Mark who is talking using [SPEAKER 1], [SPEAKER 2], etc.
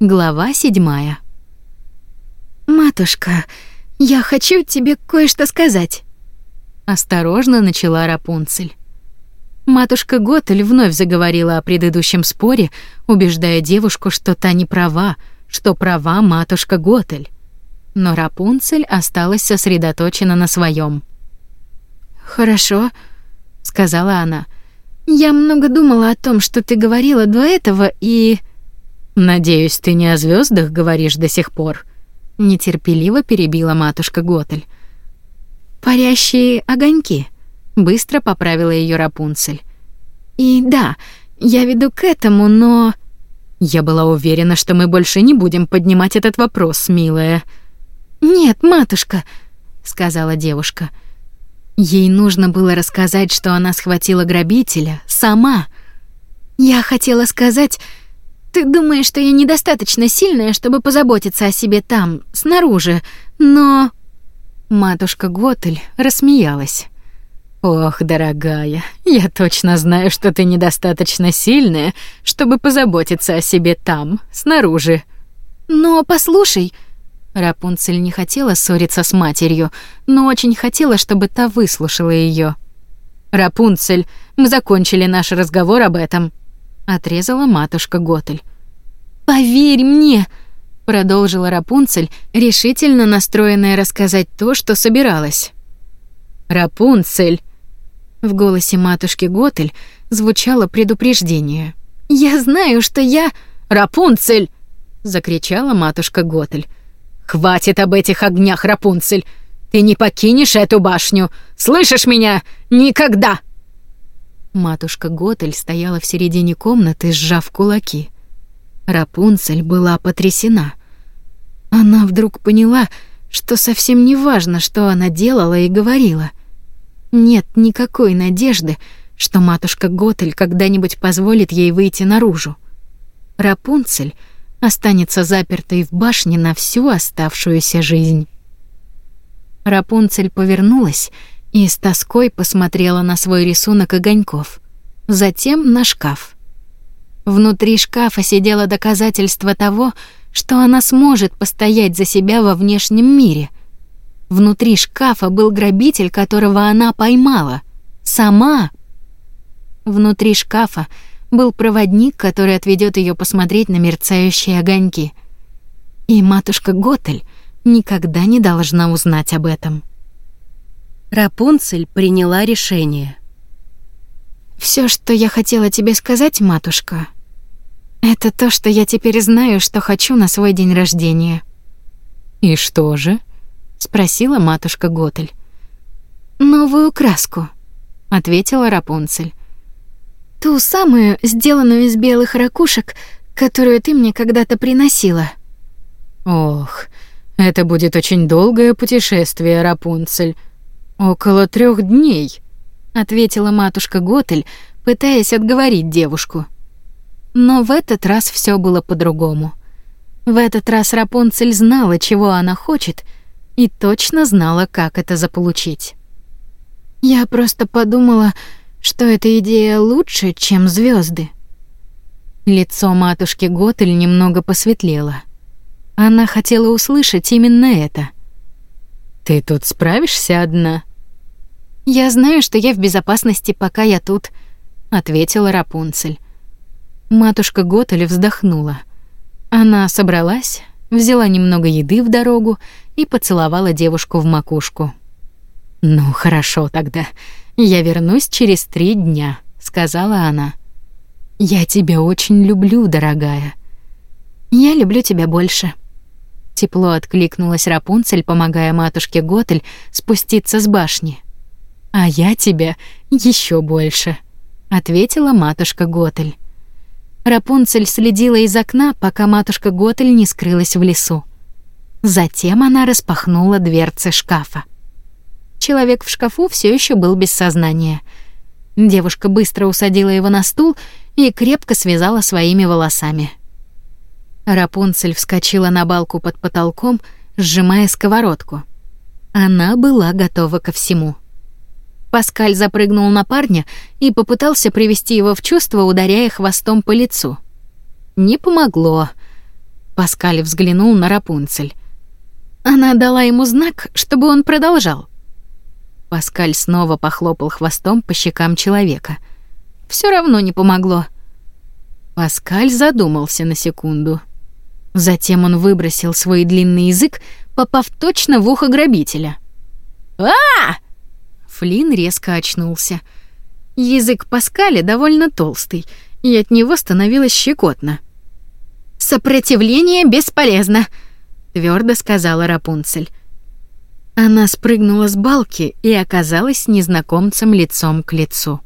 [SPEAKER 1] Глава седьмая.
[SPEAKER 2] Матушка, я хочу тебе кое-что сказать.
[SPEAKER 1] Осторожно начала Рапунцель. Матушка Готель вновь заговорила о предыдущем споре, убеждая девушку, что та не права, что права матушка Готель. Но Рапунцель осталась сосредоточена на своем.
[SPEAKER 2] «Хорошо», — сказала она. «Я много думала о том, что ты говорила до этого, и...»
[SPEAKER 1] «Надеюсь, ты не о звездах говоришь до сих пор?» Нетерпеливо перебила матушка Готель.
[SPEAKER 2] «Парящие огоньки», — быстро поправила ее Рапунцель. «И да, я веду к этому, но...»
[SPEAKER 1] «Я была уверена, что мы больше не будем поднимать этот вопрос, милая».
[SPEAKER 2] «Нет, матушка», — сказала девушка. Ей нужно было рассказать, что она схватила грабителя сама. «Я хотела сказать...» Ты думаешь, что я недостаточно сильная, чтобы позаботиться о себе там, снаружи, но...»
[SPEAKER 1] Матушка Готель рассмеялась. «Ох, дорогая, я точно знаю, что ты недостаточно сильная, чтобы позаботиться о себе там, снаружи».
[SPEAKER 2] «Но послушай...»
[SPEAKER 1] Рапунцель не хотела ссориться с матерью, но очень хотела, чтобы та выслушала ее. «Рапунцель, мы закончили наш разговор об этом», отрезала матушка Готель.
[SPEAKER 2] Поверь мне, продолжила Рапунцель, решительно настроенная рассказать то, что собиралась.
[SPEAKER 1] Рапунцель.
[SPEAKER 2] В голосе матушки Готель звучало предупреждение. Я знаю, что я
[SPEAKER 1] Рапунцель, закричала матушка Готель. Хватит об этих огнях, Рапунцель. Ты не покинешь эту башню. Слышишь меня? Никогда. Матушка Готель стояла в середине комнаты, сжав кулаки. Рапунцель была потрясена. Она вдруг поняла, что совсем не важно, что она делала и говорила. Нет никакой надежды, что матушка Готель когда-нибудь позволит ей выйти наружу. Рапунцель останется запертой в башне на всю оставшуюся жизнь. Рапунцель повернулась и с тоской посмотрела на свой рисунок огоньков, затем на шкаф. Внутри шкафа сидело доказательство того, что она сможет постоять за себя во внешнем мире. Внутри шкафа был грабитель, которого она поймала. Сама. Внутри шкафа был проводник, который отведет ее посмотреть на мерцающие огоньки. И матушка Готель никогда не должна узнать об этом. Рапунцель приняла решение. Все, что я хотела тебе сказать, матушка, это то, что я теперь знаю, что хочу на свой день рождения. И что же? спросила матушка Готель. Новую краску, ответила Рапунцель. Ту самую, сделанную из белых ракушек, которую ты мне когда-то приносила. Ох, это будет очень долгое путешествие, Рапунцель. Около трех дней, ответила матушка Готель, пытаясь отговорить девушку. Но в этот раз все было по-другому. В этот раз Рапунцель знала, чего она хочет, и точно знала, как это заполучить. Я просто подумала, что эта идея лучше, чем звезды. Лицо матушки Готель немного посветлело. Она хотела услышать именно это. Ты тут справишься одна? Я знаю, что я в безопасности, пока я тут, ответила Рапунцель. Матушка Готель вздохнула. Она собралась, взяла немного еды в дорогу и поцеловала девушку в макушку. Ну, хорошо тогда. Я вернусь через три дня, сказала она. Я тебя очень люблю, дорогая. Я люблю тебя больше. Тепло откликнулась Рапунцель, помогая матушке Готель спуститься с башни. А я тебя еще больше, ответила матушка Готель. Рапунцель следила из окна, пока матушка Готель не скрылась в лесу. Затем она распахнула дверцы шкафа. Человек в шкафу все еще был без сознания. Девушка быстро усадила его на стул и крепко связала своими волосами. Рапунцель вскочила на балку под потолком, сжимая сковородку. Она была готова ко всему. Паскаль запрыгнул на парня и попытался привести его в чувство, ударяя хвостом по лицу. Не помогло.
[SPEAKER 2] Паскаль взглянул на Рапунцель. Она дала ему знак, чтобы он продолжал. Паскаль снова похлопал хвостом по щекам человека. Все равно не помогло. Паскаль задумался на секунду. Затем он выбросил свой длинный язык, попав точно в ухо грабителя. а, Флин резко очнулся. Язык Паскаля довольно толстый, и от него становилось щекотно. «Сопротивление бесполезно», — твердо сказала Рапунцель. Она спрыгнула с балки и оказалась незнакомцем лицом к лицу.